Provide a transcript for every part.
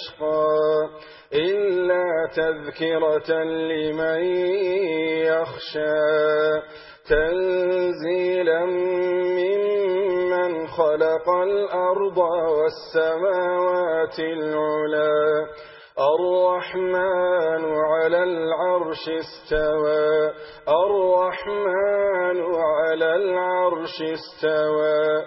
يشقى إلا تذكرة لمن يخشى تنزيلا ممن خلق الأرض والسماوات العلا الرحمن على العرش استوى الرحمن على العرش استوى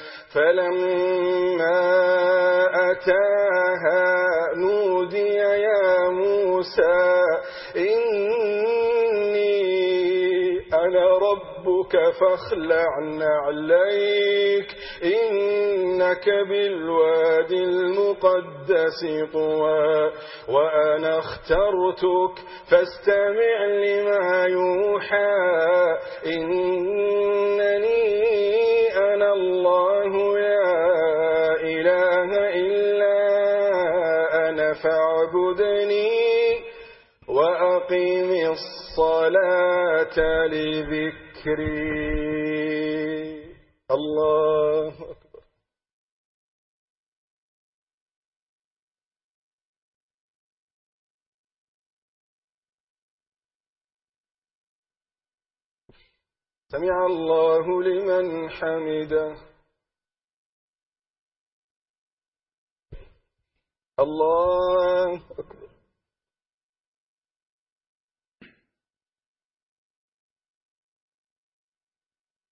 فلما أتاها نودي يا موسى إني أنا ربك فاخلع عليك إنك بالواد المقدس طوى وأنا اخترتك فاستمع لما يوحى إنني أنا الله الصلاة لذكري. الله أكبر. سمع الله لمن حمده. الله أكبر.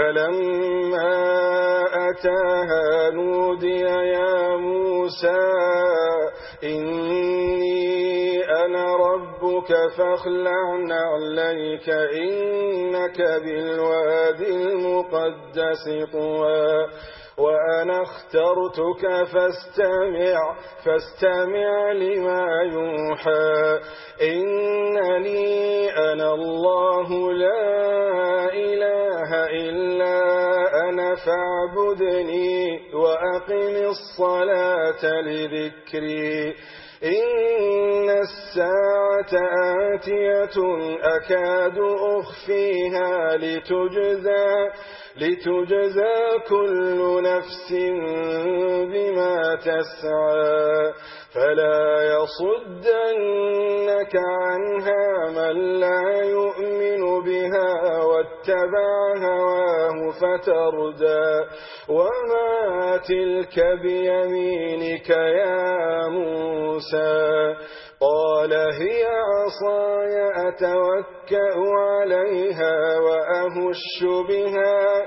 فلما أتاها نودي يا موسى إني أنا ربك فاخلعن عليك إنك بالواد المقدس طوى. وأنا اخترتك فاستمع فاستمع لما يوحى. إنني أنا الله لا إلا أنا فاعبدني وأقم الصلاة لذكري إن الساعة آتية أكاد أخفيها لتجزى لتجزى كل نفس بما تسعى فلا يصدنك عنها من لا يؤمن بها واتبع هواه فتردى وما تلك بيمينك يا موسى قال هي عصاي أتوكأ عليها وأهش بها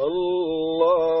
الله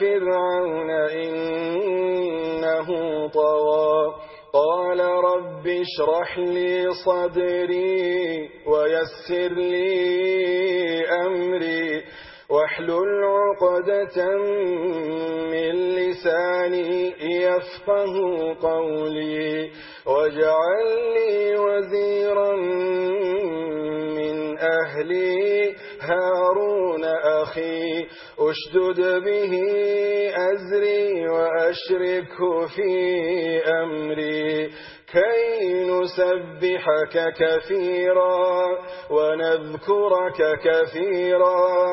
فرعون إنه طوى قال رب اشرح لي صدري ويسر لي أمري. واحلل عقدة من لساني يفقه قولي. واجعل لي وزيرا من أهلي هارون أخي. اشدد به أزري وأشركه في أمري كي نسبحك كثيرا ونذكرك كثيرا.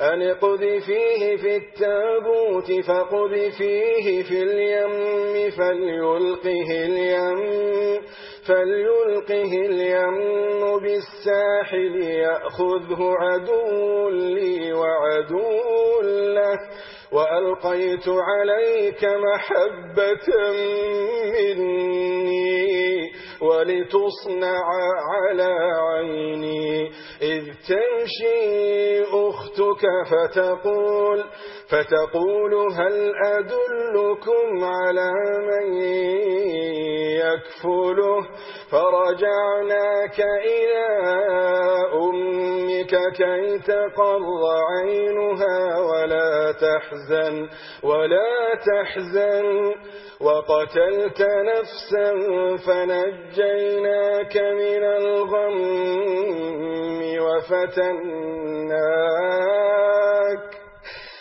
أن قذفيه في التابوت فقذفيه في اليم فليلقه اليم فليلقه اليم بالساحل يأخذه عدو لي وعدو له وألقيت عليك محبة مني ولتصنع على عيني إذ تمشي أختك فتقول فتقول هل أدلكم على من يكفله؟ فرجعناك إلى أمك كي تقر عينها ولا تحزن ولا تحزن. وقتلت نفسا فنجيناك من الغم وفتناك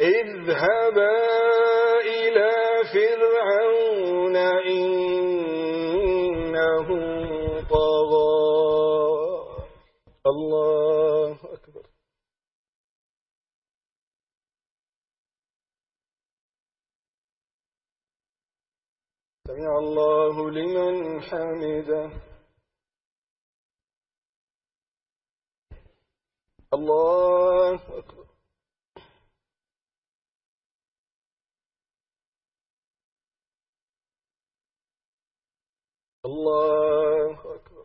اذهبا إلى فرعون إنه طغى. الله أكبر. سمع الله لمن حمده. الله أكبر. الله أكبر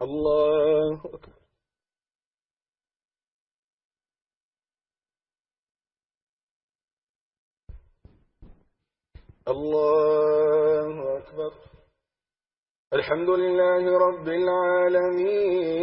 اللہ اکبر الله أكبر الحمد لله رب العالمين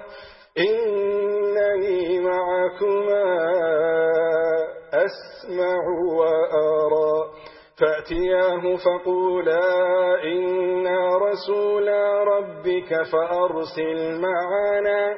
معك أسمع وأرى فأتياه فقولا إنا رسولا ربك فأرسل معنا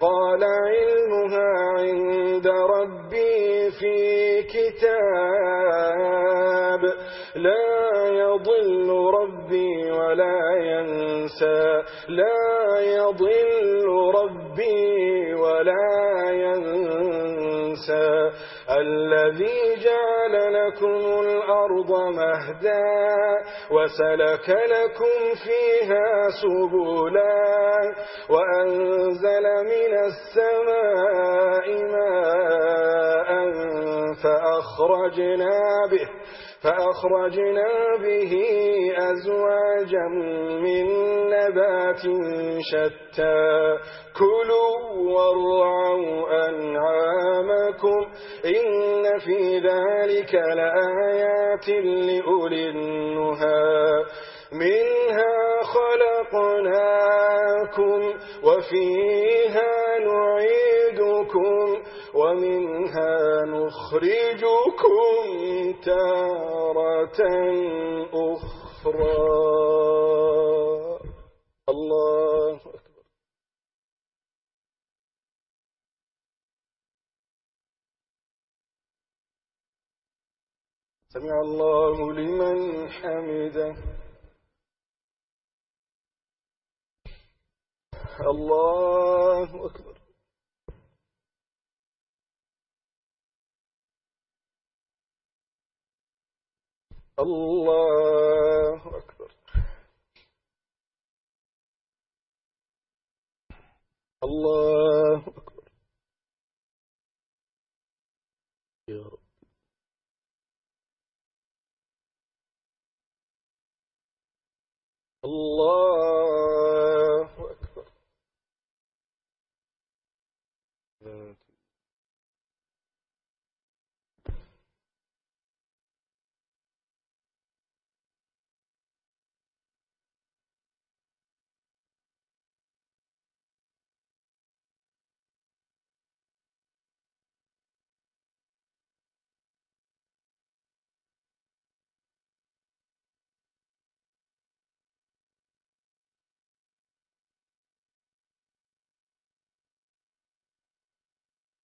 قال علمها عند ربي في كتاب لا يضل ربي ولا ينسى. لا يضل ربي ولا ينسى. الذي جعل لكم الأرض مهداً وسلك لكم فيها سبلا وأنزل من السماء ماء فأخرجنا به فأخرجنا به أزواجا من نبات شتى كلوا وارعوا أنعامكم إن في ذلك لآيات لأولي النهى منها خلقناكم وفيها نعيدكم ومنها نخرجكم تارة أخرى سمع الله لمن حمده. الله أكبر. الله أكبر. الله أكبر. يا رب. الله أكبر لا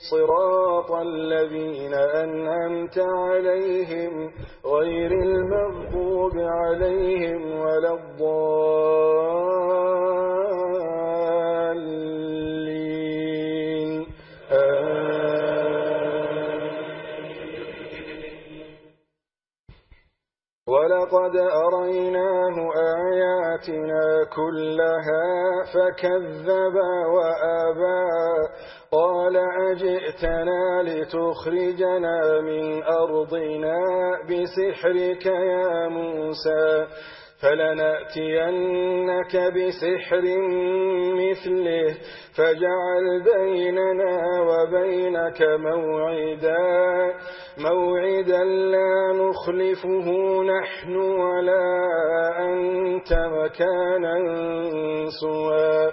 صراط الذين أنعمت عليهم غير المغضوب عليهم ولا الضالين. ولقد أريناه آياتنا كلها فكذب وأباه لئن لتخرجنا من أرضنا بسحرك يا موسى فلنأتينك بسحر مثله فاجعل بيننا وبينك موعدا موعدا لا نخلفه نحن ولا أنت مكانا سوى.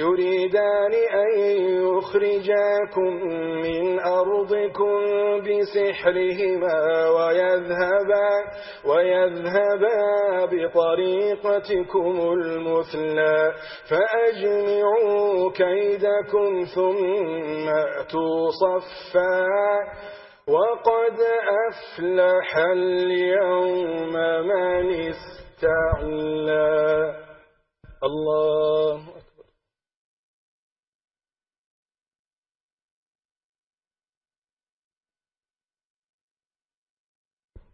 يريدان أن يخرجاكم من أرضكم بسحرهما ويذهبا, ويذهبا بطريقتكم المثلى فأجمعوا كيدكم ثم أتوا صفا وقد أفلح اليوم من استعلا الله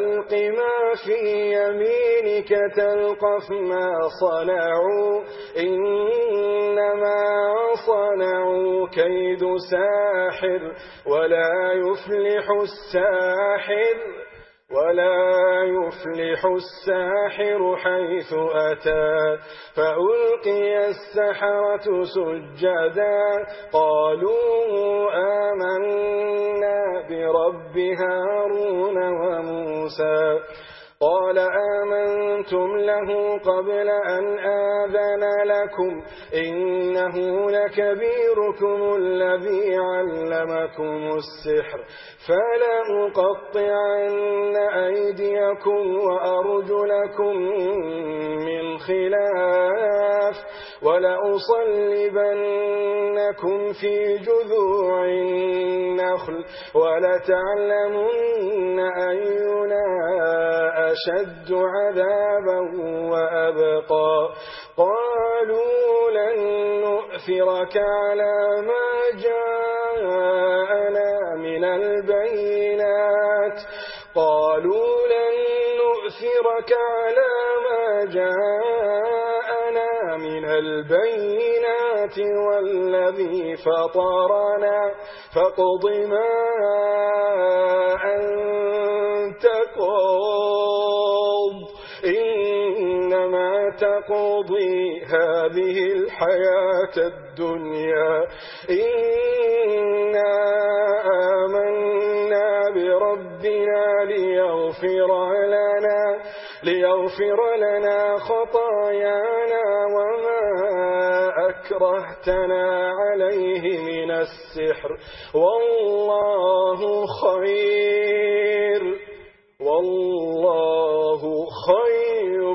فألق مَا فِي يَمِينِكَ تَلْقَفْ مَا صَنَعُوا إِنَّمَا صَنَعُوا كَيْدُ سَاحِرٍ وَلَا يُفْلِحُ السَّاحِرُ ولا يفلح الساحر حيث أتى فألقي السحرة سجدا قالوا آمنا برب هارون وموسى قال آمنتم له قبل أن آذن لكم إنه لكبيركم الذي علمكم السحر فلا أقطعن أيديكم وأرجلكم من خلاف ولأصلبنكم في جذوع النخل ولتعلمن أينا أشد عذابا وأبقى. قالوا لن نؤثرك على ما جاءنا من البينات. قالوا لن نؤثرك على ما جاءنا من البينات والذي فطرنا فاقض ما أنت قض إنما تقضي هذه الحياة الدنيا إنا آمنا بربنا ليغفر لنا ليغفر لنا خطايانا وما أكرهتنا عليه من السحر والله خير والله خير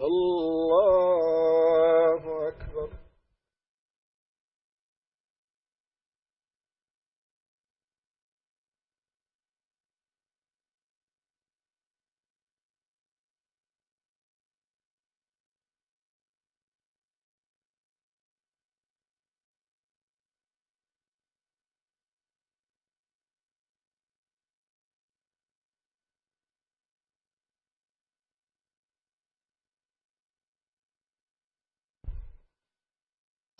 الله أكبر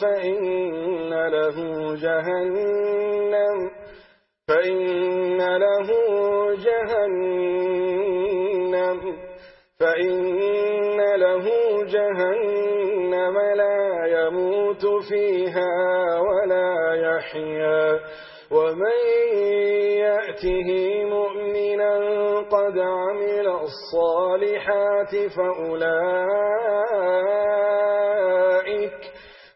فإن له جهنم فإن له جهنم فإن له جهنم لا يموت فيها ولا يحيا. ومن يأته مؤمنا قد عمل الصالحات فأولئك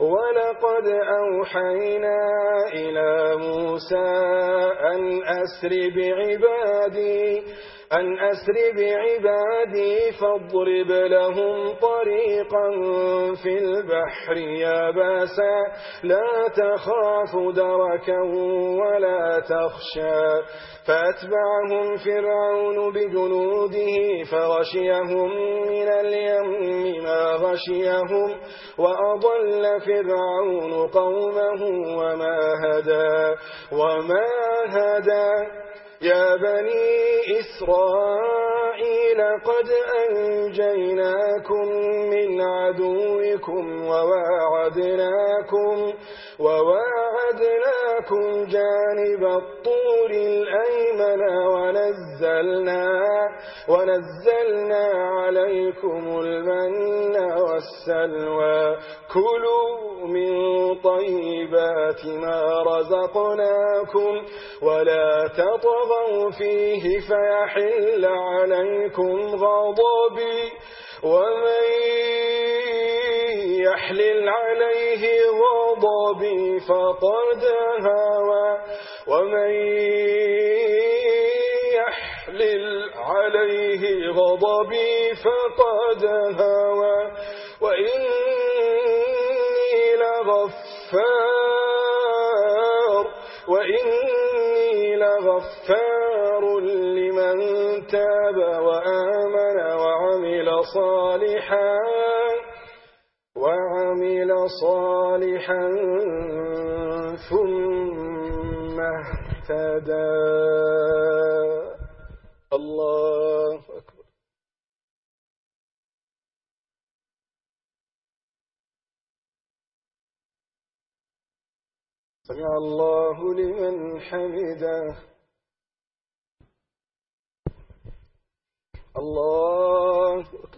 ولقد أوحينا إلى موسى أن أسر بعبادي أن أسر بعبادي فاضرب لهم طريقا في البحر ياباسا لا تخاف دركا ولا تخشى. فأتبعهم فرعون بجنوده فغشيهم من اليم ما غشيهم وأضل فرعون قومه وما هدى. وما هدى. يا بني إسرائيل قد أنجيناكم من عدوكم وواعدناكم وواعدناكم جانب الطور الأيمن ونزلنا, ونزلنا عليكم المن والسلوى. كلوا من طيبات ما رزقناكم ولا تطغوا فيه فيحل عليكم غضبي. ومن يحلل عليه غضبي فقد هوى ومن يحلل عليه غضبي فقد هوى وإني لغفار وإني لغفار لمن تاب وآمن وعمل صالحا صالحا ثم اهتدى. الله أكبر. سمع الله لمن حمده. الله أكبر.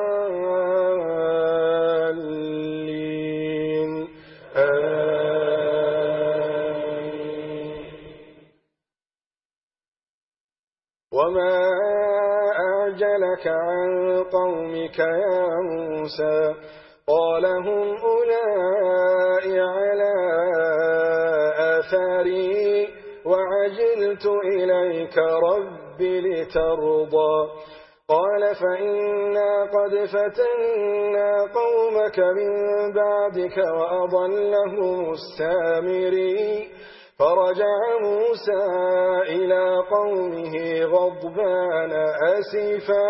قومك يا موسى قال هم أولئي على آثاري وعجلت إليك رب لترضى قال فإنا قد فتنا قومك من بعدك وأضلهم السامري فرجع موسى إلى قومه غضبان أسفا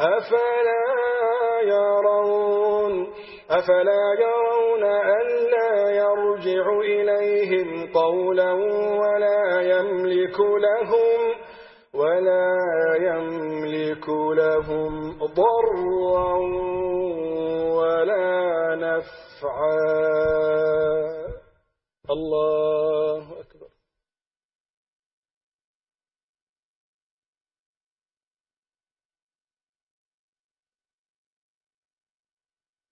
أفلا يرون أفلا يرون ألا يرجع إليهم قولا ولا يملك لهم ولا يملك لهم ضرا ولا نفعا. الله